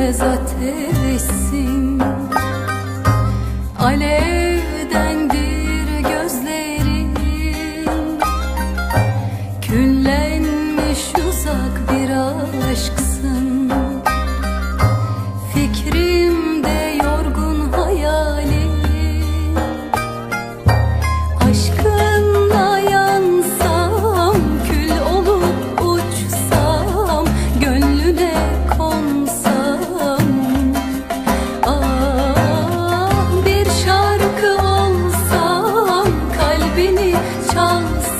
Sensiz ateşsin Alevdendir kalsın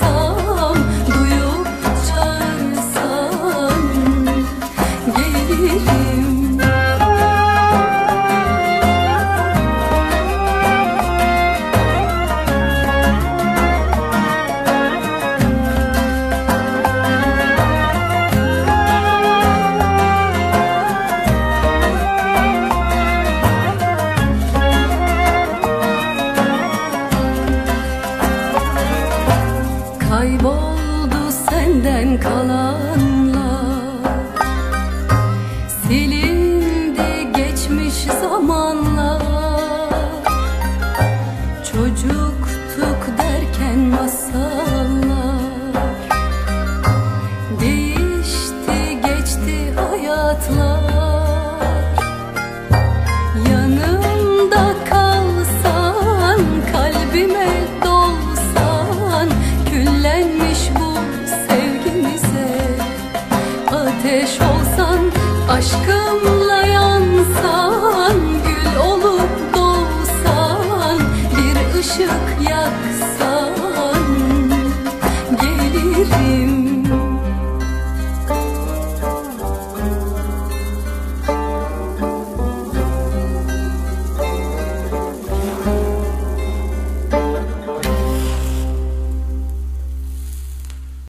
senden kalanlar. Silindi geçmiş zamanlar. Çocuktuk derken masallar. Değişti geçti hayatlar ateş olsan aşkım